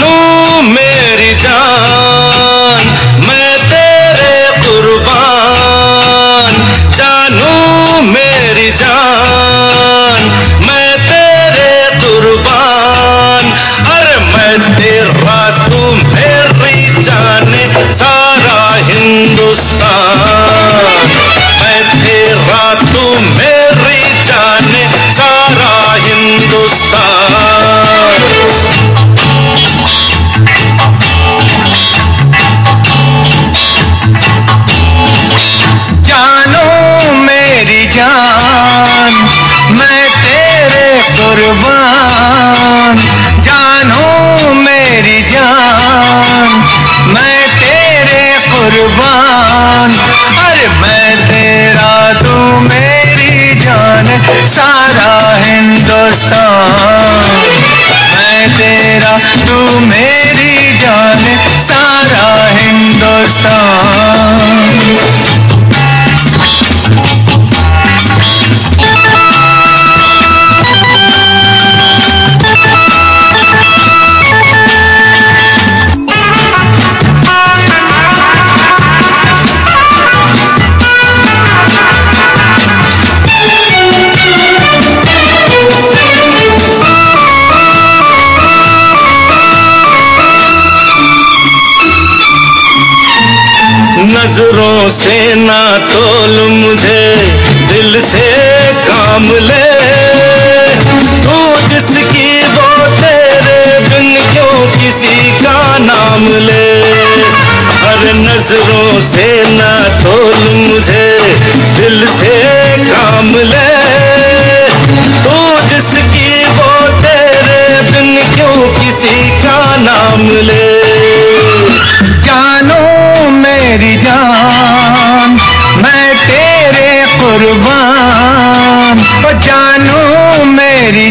no जान मैं तेरे कुर्बान जानो मेरी जान मैं तेरे कुर्बान। नज़रों से ना तोल मुझे, दिल से काम ले। तू जिसकी वो तेरे बिन क्यों किसी का नाम ले? हर नज़रों से ना तोल मुझे, दिल से काम ले। तू जिसकी वो तेरे बिन क्यों किसी का नाम ले?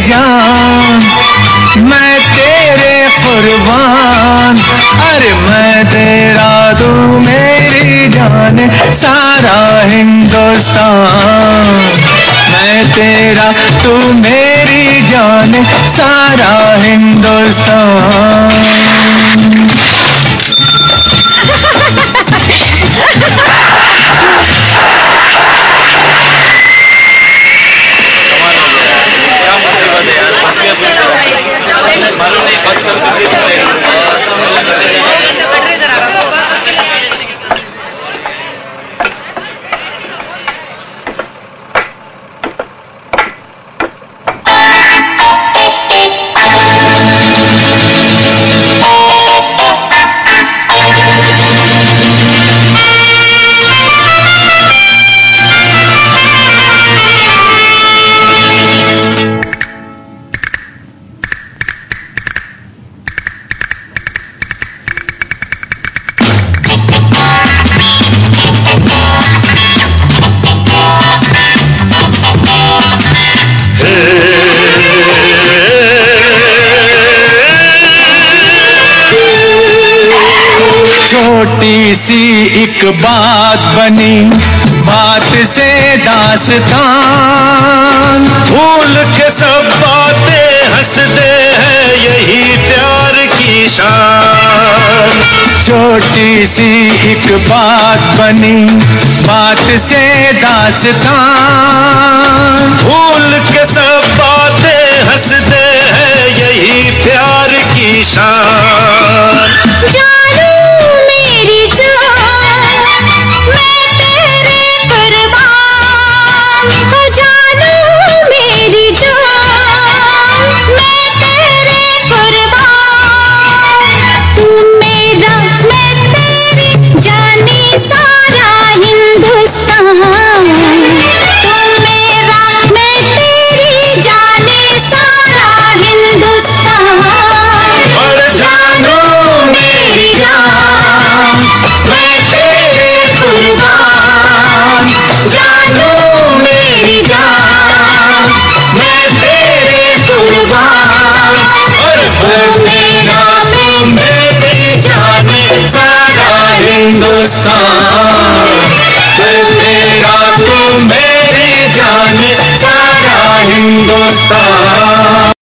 मेरी छोटी सी एक बात बनी बात से दास्तान। भूल के सब बातें हँसते हैं यही प्यार की शान। छोटी सी एक बात बनी बात से दास्तान। भूल के सब बातें हँसते हिंदुस्तान